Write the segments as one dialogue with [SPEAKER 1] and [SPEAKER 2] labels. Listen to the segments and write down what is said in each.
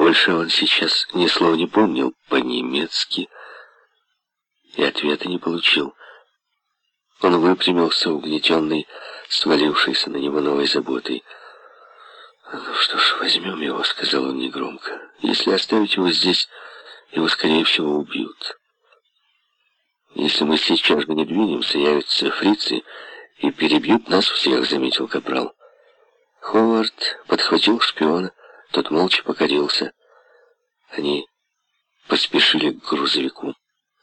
[SPEAKER 1] Больше он сейчас ни слова не помнил по-немецки и ответа не получил. Он выпрямился, угнетенный, свалившийся на него новой заботой. «Ну что ж, возьмем его», — сказал он негромко. «Если оставить его здесь, его, скорее всего, убьют. Если мы сейчас же не двинемся, явятся фрицы и перебьют нас всех», — заметил Капрал. Ховард подхватил шпиона, тот молча покорился. Они поспешили к грузовику.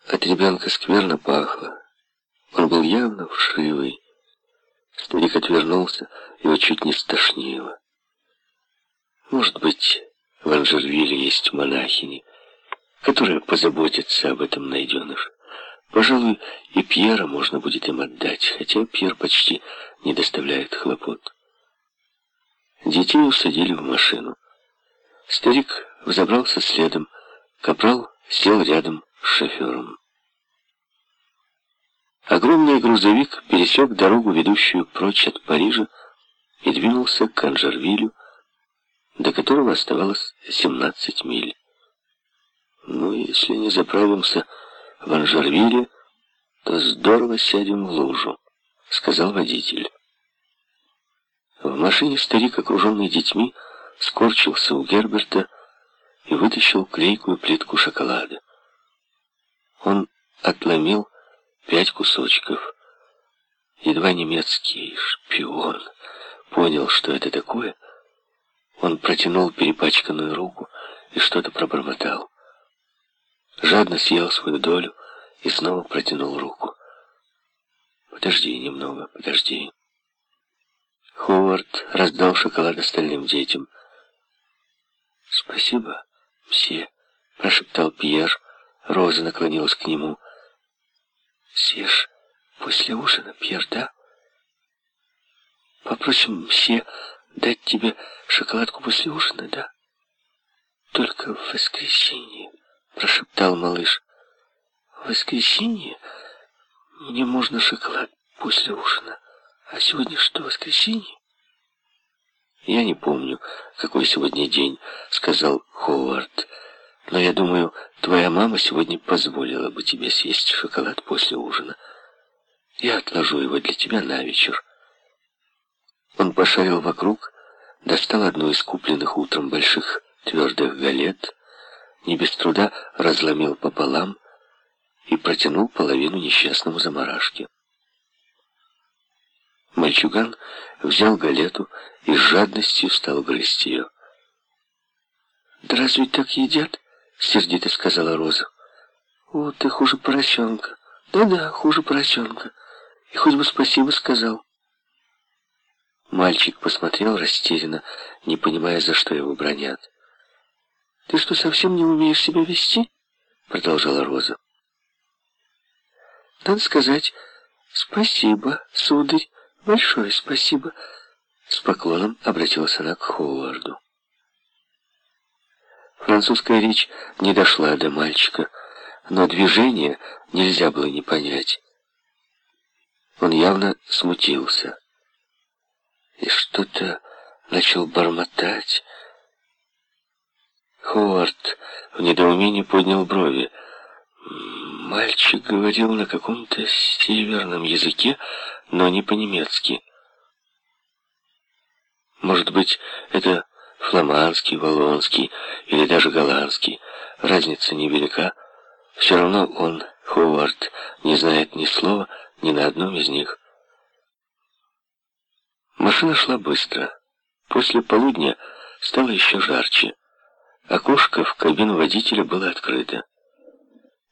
[SPEAKER 1] От ребенка скверно пахло. Он был явно вшивый. Старик отвернулся, его чуть не стошнило. Может быть, в Анжервилле есть монахини, которые позаботятся об этом найденыше. Пожалуй, и Пьера можно будет им отдать, хотя Пьер почти не доставляет хлопот. Детей усадили в машину. Старик взобрался следом, капрал сел рядом с шофером. Огромный грузовик пересек дорогу, ведущую прочь от Парижа, и двинулся к Анжервилю, до которого оставалось 17 миль. «Ну, если не заправимся в Анжервиле, то здорово сядем в лужу», — сказал водитель. В машине старик, окруженный детьми, скорчился у Герберта и вытащил клейкую плитку шоколада. Он отломил пять кусочков. Едва немецкий шпион понял, что это такое, он протянул перепачканную руку и что-то пробормотал. Жадно съел свою долю и снова протянул руку. «Подожди немного, подожди». Ховард раздал шоколад остальным детям. «Спасибо, все», — прошептал Пьер. Роза наклонилась к нему. «Съешь после ужина, Пьер, да? Попросим все дать тебе шоколадку после ужина, да? Только в воскресенье, прошептал малыш. В воскресенье мне можно шоколад после ужина. А сегодня что, воскресенье? Я не помню, какой сегодня день, сказал Ховард. Но я думаю, твоя мама сегодня позволила бы тебе съесть шоколад после ужина. Я отложу его для тебя на вечер. Он пошарил вокруг, достал одну из купленных утром больших твердых галет, не без труда разломил пополам и протянул половину несчастному заморашке. Мальчуган взял галету и с жадностью стал грызть ее. «Да разве так едят?» — сердито сказала Роза. «О, ты хуже поросенка. Да-да, хуже поросенка. И хоть бы спасибо сказал». Мальчик посмотрел растерянно, не понимая, за что его бронят. «Ты что, совсем не умеешь себя вести?» — продолжала Роза. «Надо сказать спасибо, сударь, большое спасибо». С поклоном обратилась она к Ховарду. Французская речь не дошла до мальчика, но движение нельзя было не понять. Он явно смутился и что-то начал бормотать. Ховард в недоумении поднял брови. Мальчик говорил на каком-то северном языке, но не по-немецки. Может быть, это фламандский, валлонский или даже голландский. Разница невелика. Все равно он, Ховард, не знает ни слова ни на одном из них. Машина шла быстро. После полудня стало еще жарче. Окошко в кабину водителя было открыто.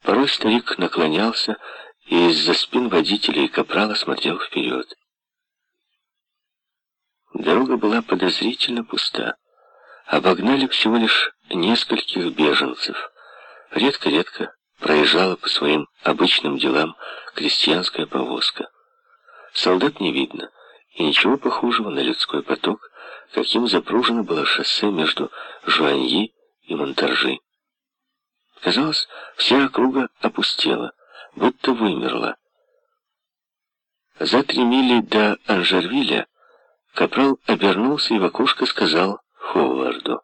[SPEAKER 1] Порой старик наклонялся и из-за спин водителя и капрала смотрел вперед. Дорога была подозрительно пуста. Обогнали всего лишь нескольких беженцев. Редко-редко проезжала по своим обычным делам крестьянская повозка. Солдат не видно и ничего похожего на людской поток, каким запружено было шоссе между Жуаньи и Монтаржи. Казалось, вся округа опустела, будто вымерла. За три мили до Анжервиля Капрал обернулся и в окошко сказал Ховарду.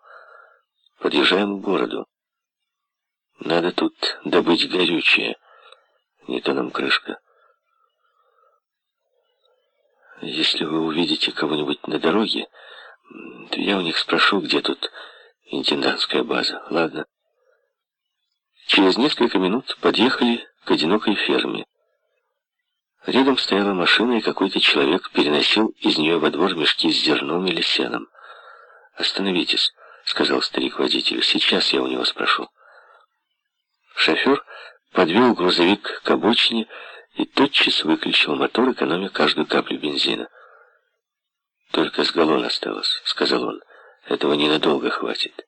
[SPEAKER 1] подъезжаем к городу. Надо тут добыть горючее. Не то нам крышка. Если вы увидите кого-нибудь на дороге, то я у них спрошу, где тут интендантская база. Ладно. Через несколько минут подъехали к одинокой ферме. Рядом стояла машина, и какой-то человек переносил из нее во двор мешки с зерном или сеном. «Остановитесь», — сказал старик водителю. «Сейчас я у него спрошу». Шофер подвел грузовик к обочине и тотчас выключил мотор, экономя каждую каплю бензина. «Только с галлон осталось», — сказал он. «Этого ненадолго хватит».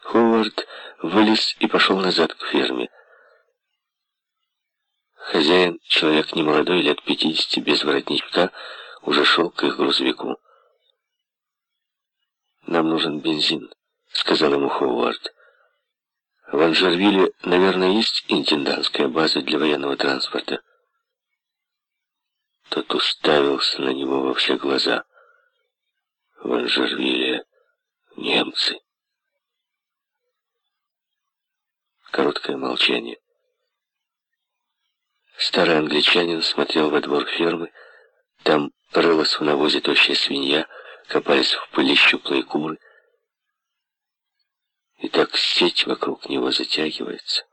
[SPEAKER 1] Ховард вылез и пошел назад к ферме. Хозяин, человек немолодой, лет пятидесяти, без воротничка, уже шел к их грузовику. «Нам нужен бензин», — сказал ему Ховард. «В Анжервилле, наверное, есть интендантская база для военного транспорта». Тот уставился на него во все глаза. «В Анжервилле немцы». Короткое молчание. Старый англичанин смотрел во двор фермы. Там рылась в навозе тощая свинья, копались в пыли щуплые куры. И так сеть вокруг него затягивается.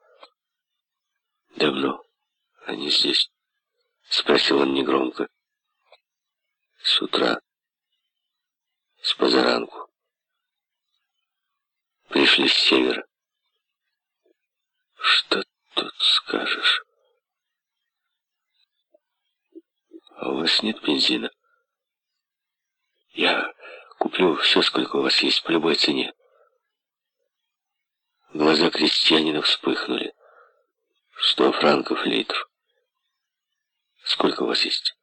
[SPEAKER 1] «Давно они здесь?» — спросил он негромко. «С утра. С позаранку. Пришли с севера. Что тут скажешь?» А у вас нет бензина? Я куплю все, сколько у вас есть, по любой цене. Глаза крестьянина вспыхнули. Сто франков литр. Сколько у вас есть?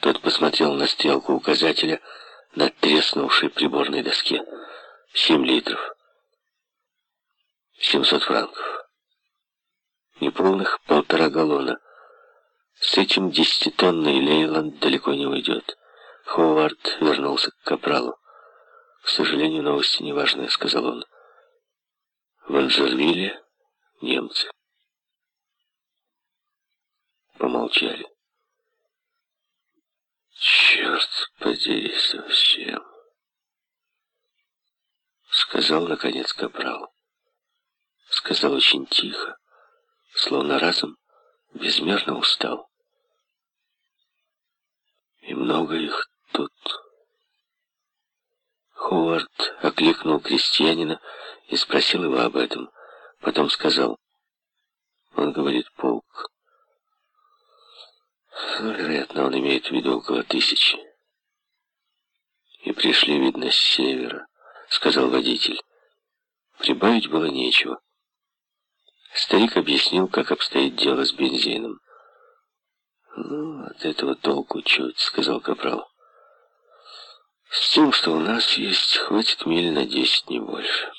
[SPEAKER 1] Тот посмотрел на стрелку указателя на треснувшей приборной доске. Семь литров. Семьсот франков. Неполных полтора галлона. С этим десятитонный Лейланд далеко не уйдет. Ховард вернулся к Капралу. «К сожалению, новости неважные», — сказал он. «В Анжервилле немцы». Помолчали. «Черт подери совсем», — сказал, наконец, Капрал. Сказал очень тихо, словно разом безмерно устал. И много их тут. Ховард окликнул крестьянина и спросил его об этом. Потом сказал, он говорит полк. Ну, вероятно, он имеет в виду около тысячи. И пришли, видно, с севера, сказал водитель. Прибавить было нечего. Старик объяснил, как обстоит дело с бензином. «Ну, от этого толку чуть», — сказал Капрал. «С тем, что у нас есть, хватит миль на десять, не больше».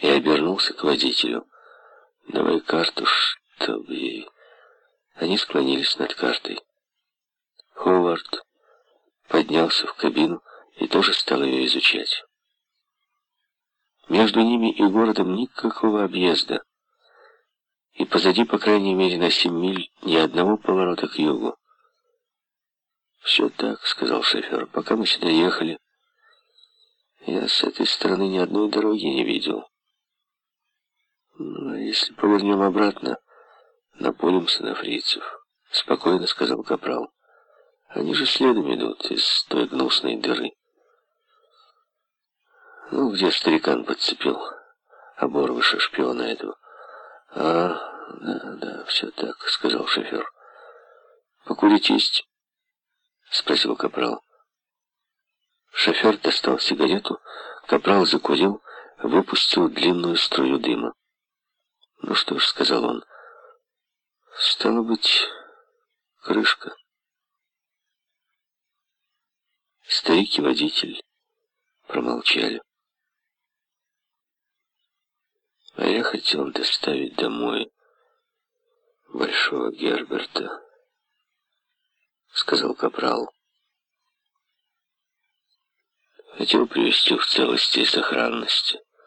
[SPEAKER 1] И обернулся к водителю. «Давай карту, чтоб ей...» Они склонились над картой. Ховард поднялся в кабину и тоже стал ее изучать. Между ними и городом никакого объезда и позади, по крайней мере, на семь миль ни одного поворота к югу. «Все так», — сказал шофер, — «пока мы сюда ехали, я с этой стороны ни одной дороги не видел. Ну, а если повернем обратно, напулимся на фрицев», — спокойно сказал Капрал. «Они же следом идут из той гнусной дыры». «Ну, где старикан подцепил оборвыша шпиона этого?» «А, да, да, все так», — сказал шофер. «Покурить есть?» — спросил Капрал. Шофер достал сигарету, Капрал закурил, выпустил длинную струю дыма. «Ну что ж», — сказал он, — «стало быть, крышка». Старик и водитель промолчали. А я хотел доставить домой большого Герберта, сказал Капрал. Хотел привести в целости и сохранности.